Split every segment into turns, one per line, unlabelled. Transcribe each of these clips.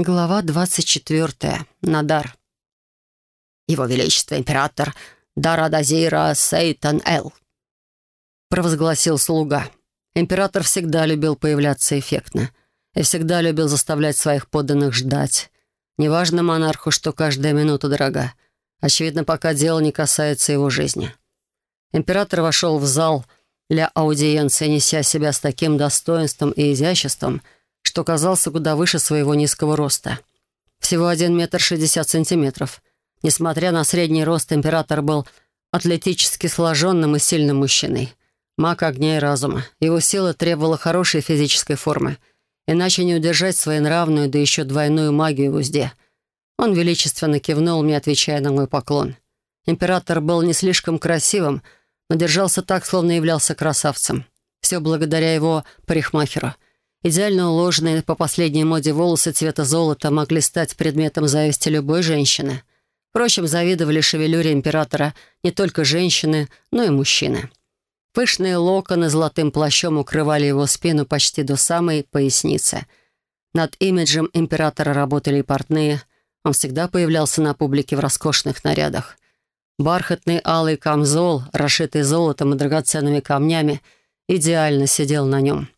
Глава 24. Надар. «Его Величество Император Дарадазира Сейтан Эл», — провозгласил слуга. Император всегда любил появляться эффектно и всегда любил заставлять своих подданных ждать. Неважно монарху, что каждая минута дорога. Очевидно, пока дело не касается его жизни. Император вошел в зал для аудиенции, неся себя с таким достоинством и изяществом — что казался куда выше своего низкого роста. Всего один метр шестьдесят сантиметров. Несмотря на средний рост, император был атлетически сложенным и сильным мужчиной. Маг огня и разума. Его сила требовала хорошей физической формы. Иначе не удержать своенравную, да еще двойную магию в узде. Он величественно кивнул мне, отвечая на мой поклон. Император был не слишком красивым, но держался так, словно являлся красавцем. Все благодаря его парикмахеру — Идеально уложенные по последней моде волосы цвета золота могли стать предметом зависти любой женщины. Впрочем, завидовали шевелюре императора не только женщины, но и мужчины. Пышные локоны золотым плащом укрывали его спину почти до самой поясницы. Над имиджем императора работали и портные. Он всегда появлялся на публике в роскошных нарядах. Бархатный алый камзол, расшитый золотом и драгоценными камнями, идеально сидел на нем.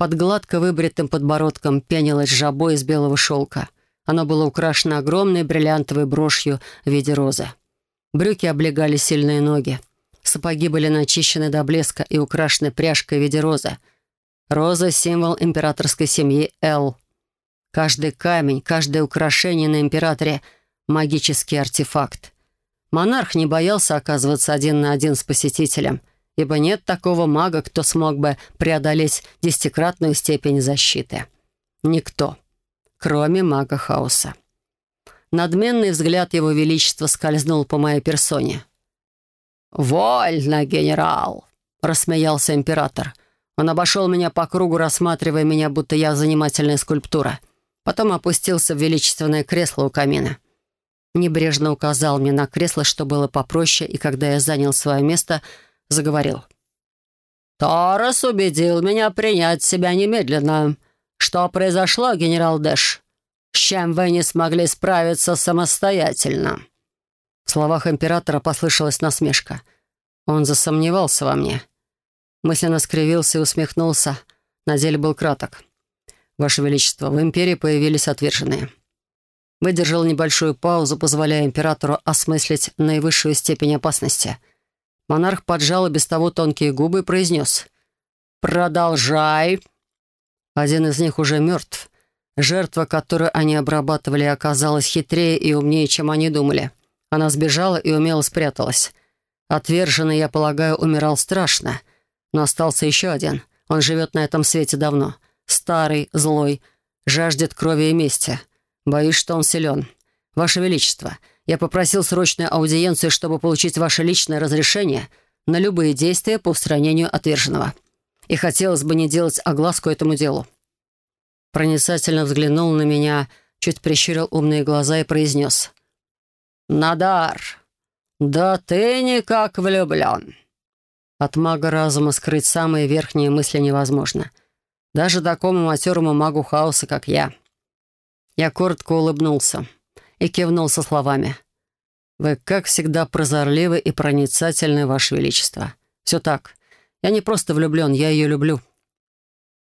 Под гладко выбритым подбородком пенилось жабо из белого шелка. Оно было украшено огромной бриллиантовой брошью в виде розы. Брюки облегали сильные ноги. Сапоги были начищены до блеска и украшены пряжкой в виде розы. Роза — символ императорской семьи Эл. Каждый камень, каждое украшение на императоре — магический артефакт. Монарх не боялся оказываться один на один с посетителем — ибо нет такого мага, кто смог бы преодолеть десятикратную степень защиты. Никто, кроме мага хаоса. Надменный взгляд его величества скользнул по моей персоне. «Вольно, генерал!» — рассмеялся император. Он обошел меня по кругу, рассматривая меня, будто я занимательная скульптура. Потом опустился в величественное кресло у камина. Небрежно указал мне на кресло, что было попроще, и когда я занял свое место — заговорил. «Торос убедил меня принять себя немедленно. Что произошло, генерал Дэш? С чем вы не смогли справиться самостоятельно?» В словах императора послышалась насмешка. Он засомневался во мне. Мысленно скривился и усмехнулся. На деле был краток. «Ваше Величество, в империи появились отверженные». Выдержал небольшую паузу, позволяя императору осмыслить наивысшую степень опасности — Монарх поджал без того тонкие губы и произнес. «Продолжай». Один из них уже мертв. Жертва, которую они обрабатывали, оказалась хитрее и умнее, чем они думали. Она сбежала и умело спряталась. Отверженный, я полагаю, умирал страшно. Но остался еще один. Он живет на этом свете давно. Старый, злой, жаждет крови и мести. Боюсь, что он силен. Ваше Величество, я попросил срочную аудиенцию, чтобы получить ваше личное разрешение на любые действия по устранению отверженного. И хотелось бы не делать огласку этому делу». Проницательно взглянул на меня, чуть прищурил умные глаза и произнес. «Надар, да ты никак влюблен». От мага разума скрыть самые верхние мысли невозможно. Даже такому матерому магу хаоса, как я. Я коротко улыбнулся и кивнул со словами. «Вы, как всегда, прозорливы и проницательны, Ваше Величество. Все так. Я не просто влюблен, я ее люблю».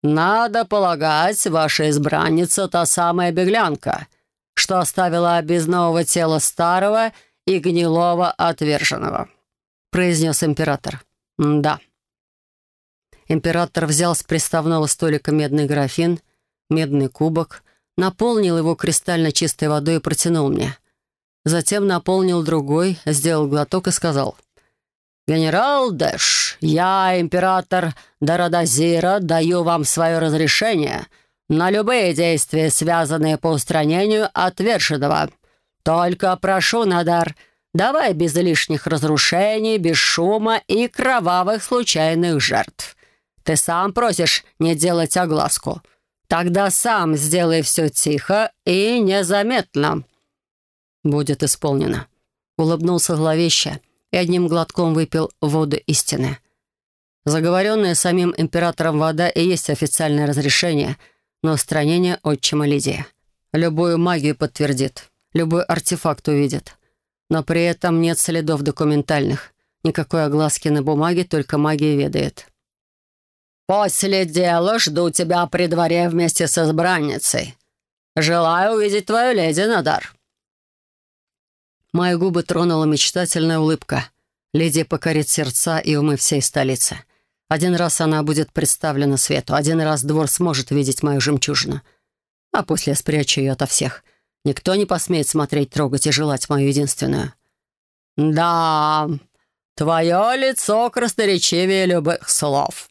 «Надо полагать, ваша избранница — та самая беглянка, что оставила без нового тела старого и гнилого отверженного», — произнес император. «Да». Император взял с приставного столика медный графин, медный кубок — наполнил его кристально чистой водой и протянул мне. Затем наполнил другой, сделал глоток и сказал. «Генерал Дэш, я, император Дарадазира, даю вам свое разрешение на любые действия, связанные по устранению отверженного. Только прошу, Надар, давай без лишних разрушений, без шума и кровавых случайных жертв. Ты сам просишь не делать огласку». Тогда сам сделай все тихо и незаметно». «Будет исполнено», — улыбнулся зловеще и одним глотком выпил воду истины. Заговоренная самим императором вода и есть официальное разрешение на устранение отчима Лидии. Любую магию подтвердит, любой артефакт увидит. Но при этом нет следов документальных. Никакой огласки на бумаге, только магия ведает. «После дела жду тебя при дворе вместе с избранницей. Желаю увидеть твою леди Надар». Мои губы тронула мечтательная улыбка. Леди покорит сердца и умы всей столицы. Один раз она будет представлена свету, один раз двор сможет видеть мою жемчужину. А после спрячу ее ото всех. Никто не посмеет смотреть, трогать и желать мою единственную. «Да, твое лицо красноречивее любых слов», —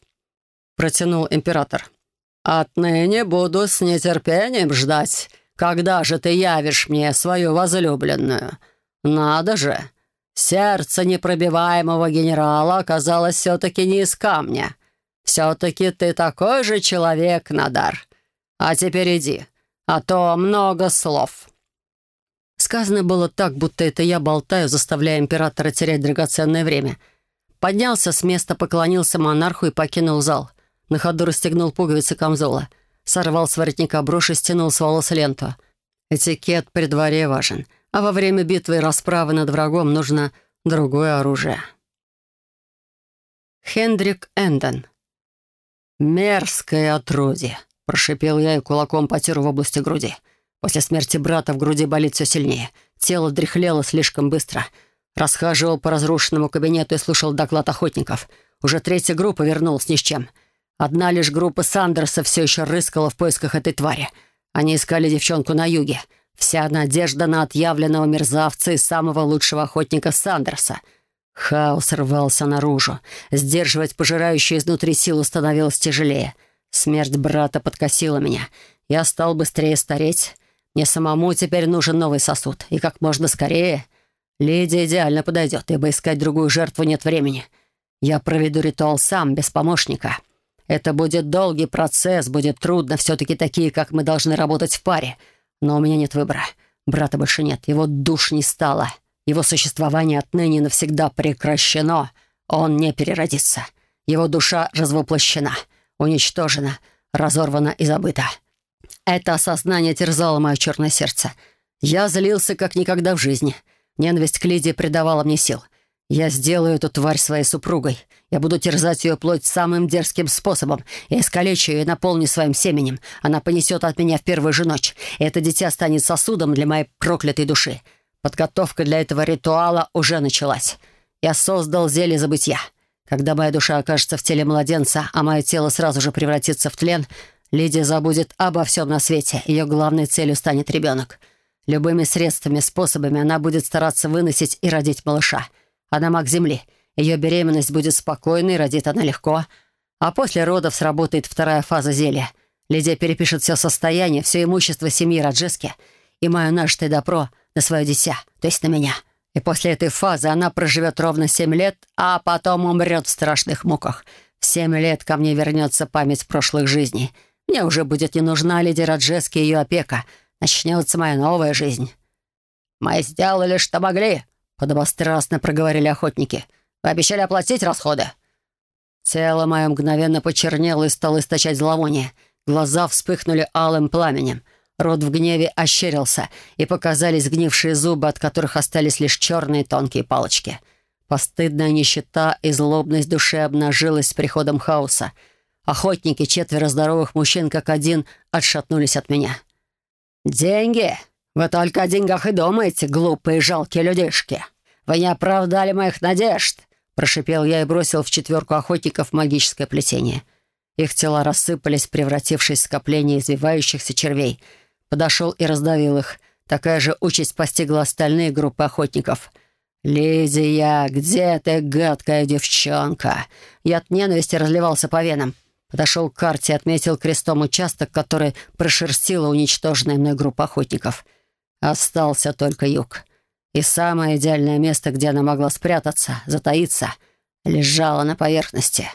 протянул император. «Отныне буду с нетерпением ждать, когда же ты явишь мне свою возлюбленную. Надо же, Сердце непробиваемого генерала оказалось все-таки не из камня. Все-таки ты такой же человек, Надар. А теперь иди, а то много слов». Сказано было так, будто это я болтаю, заставляя императора терять драгоценное время. Поднялся с места, поклонился монарху и покинул зал. На ходу расстегнул пуговицы камзола. Сорвал с воротника брошь и стянул с волос ленту. Этикет при дворе важен — а во время битвы и расправы над врагом нужно другое оружие. Хендрик Энден. «Мерзкое отродье!» — прошипел я и кулаком потер в области груди. После смерти брата в груди болит все сильнее. Тело дряхлело слишком быстро. Расхаживал по разрушенному кабинету и слушал доклад охотников. Уже третья группа вернулась ни с чем. Одна лишь группа Сандерса все еще рыскала в поисках этой твари. Они искали девчонку на юге — Вся надежда на отъявленного мерзавца и самого лучшего охотника Сандерса. Хаос рвался наружу. Сдерживать пожирающую изнутри силу становилось тяжелее. Смерть брата подкосила меня. Я стал быстрее стареть. Мне самому теперь нужен новый сосуд. И как можно скорее. Леди идеально подойдет, ибо искать другую жертву нет времени. Я проведу ритуал сам, без помощника. Это будет долгий процесс, будет трудно. Все-таки такие, как мы, должны работать в паре — но у меня нет выбора. Брата больше нет, его душ не стало. Его существование отныне навсегда прекращено. Он не переродится. Его душа развоплощена, уничтожена, разорвана и забыта. Это осознание терзало мое черное сердце. Я злился, как никогда в жизни. Ненависть к Лидии придавала мне сил. Я сделаю эту тварь своей супругой. Я буду терзать ее плоть самым дерзким способом. Я искалечу ее и наполню своим семенем. Она понесет от меня в первую же ночь. И это дитя станет сосудом для моей проклятой души. Подготовка для этого ритуала уже началась. Я создал зелье забытья. Когда моя душа окажется в теле младенца, а мое тело сразу же превратится в тлен, Лидия забудет обо всем на свете. Ее главной целью станет ребенок. Любыми средствами, способами она будет стараться выносить и родить малыша — она маг Земли. Ее беременность будет спокойной, родит она легко. А после родов сработает вторая фаза зелья. Лидия перепишет все состояние, все имущество семьи Раджески и мое нажитое добро на свое дитя, то есть на меня. И после этой фазы она проживет ровно семь лет, а потом умрет в страшных муках. В семь лет ко мне вернется память прошлых жизней. Мне уже будет не нужна леди Раджески и ее опека. Начнется моя новая жизнь. «Мы сделали, что могли», подобострастно проговорили охотники. «Вы обещали оплатить расходы?» Тело мое мгновенно почернело и стало источать зловоние. Глаза вспыхнули алым пламенем. Рот в гневе ощерился, и показались гнившие зубы, от которых остались лишь черные тонкие палочки. Постыдная нищета и злобность души обнажилась с приходом хаоса. Охотники, четверо здоровых мужчин, как один, отшатнулись от меня. «Деньги!» «Вы только о деньгах и думаете, глупые жалкие людишки. Вы не оправдали моих надежд!» Прошипел я и бросил в четверку охотников магическое плетение. Их тела рассыпались, превратившись в скопление извивающихся червей. Подошел и раздавил их. Такая же участь постигла остальные группы охотников. «Лидия, где ты, гадкая девчонка?» Я от ненависти разливался по венам. Подошел к карте и отметил крестом участок, который прошерстила уничтоженная мной группа охотников — Остался только юг. И самое идеальное место, где она могла спрятаться, затаиться, лежало на поверхности.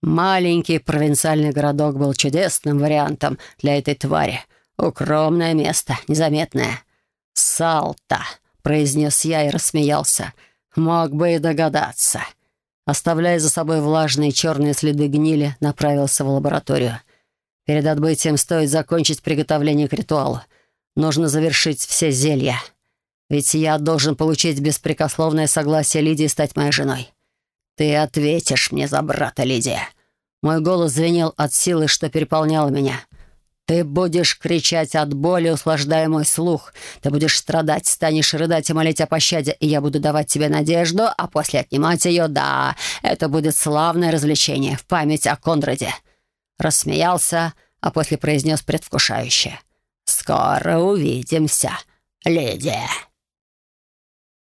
Маленький провинциальный городок был чудесным вариантом для этой твари. Укромное место, незаметное. «Салта», — произнес я и рассмеялся. «Мог бы и догадаться». Оставляя за собой влажные черные следы гнили, направился в лабораторию. Перед отбытием стоит закончить приготовление к ритуалу. нужно завершить все зелья. Ведь я должен получить беспрекословное согласие Лидии стать моей женой. Ты ответишь мне за брата, Лидия. Мой голос звенел от силы, что переполняла меня. Ты будешь кричать от боли, услаждая мой слух. Ты будешь страдать, станешь рыдать и молить о пощаде, и я буду давать тебе надежду, а после отнимать ее, да, это будет славное развлечение в память о Конраде. Рассмеялся, а после произнес предвкушающе. «Скоро увидимся, леди».